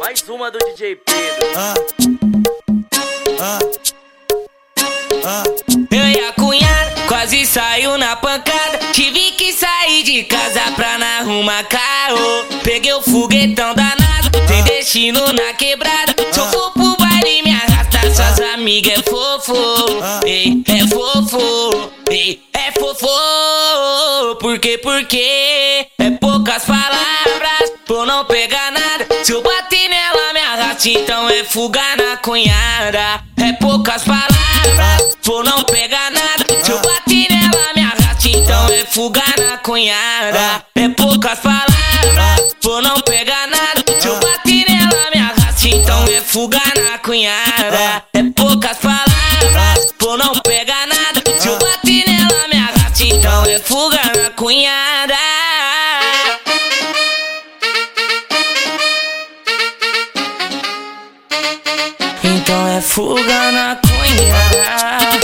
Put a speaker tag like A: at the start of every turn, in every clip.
A: Mais uma do DJ Pedro.
B: Eu e a cunhada quase saiu na pancada. Tive que sair de casa pra não arrumar carro. Peguei o foguetão danado, tem destino na quebrada. Se eu for pro baile, me arrasta, suas amigas é fofo. Ei, é fofo. Ei, é fofo. Por quê? Porque é poucas palavras por não pegar nada. Se arrasta, então é fuga na cunhada. É poucas palavras por não pegar nada. Se eu bater nela, me arrasta, então é fuga na cunhada. É poucas palavras por não pegar nada. Se eu bater nela, me arrasta, então é fuga na cunhada. É poucas palavras por não pegar nada. Se eu bater nela, me arrasta, então é fuga na cunhada. Fuga na cunhada.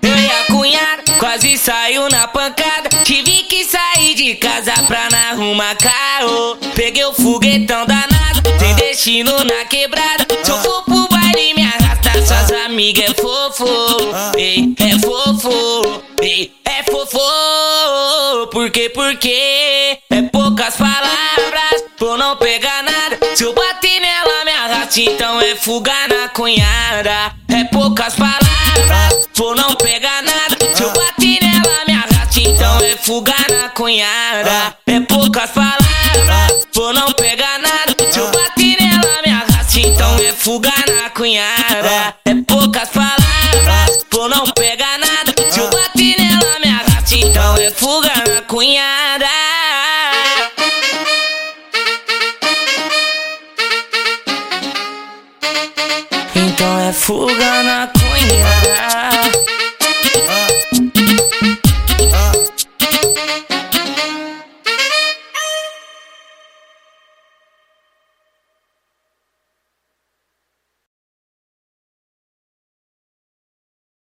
B: Eu e a cunhada quase saiu na pancada. Tive que sair de casa pra não arrumar carro. Peguei o foguetão danado, tem destino na quebrada. Se eu for pro baile, me arrasta, suas amigas é fofo. Ei, é fofo. Ei, é fofo. Por quê? Porque é poucas palavras por não pegar nada. Se eu bater nela, me arrasta, então é fuga na cunhada. É poucas palavras por não pegar nada. Se eu bater nela, me arrasta, então é fuga na cunhada. É poucas palavras por não pegar nada. Se eu bater nela, me arrasta, então é fuga na cunhada. É poucas palavras por não pegar nada. Se eu bater nela, me arrasta, então é fuga na cunhada. Então é fuga na cunhada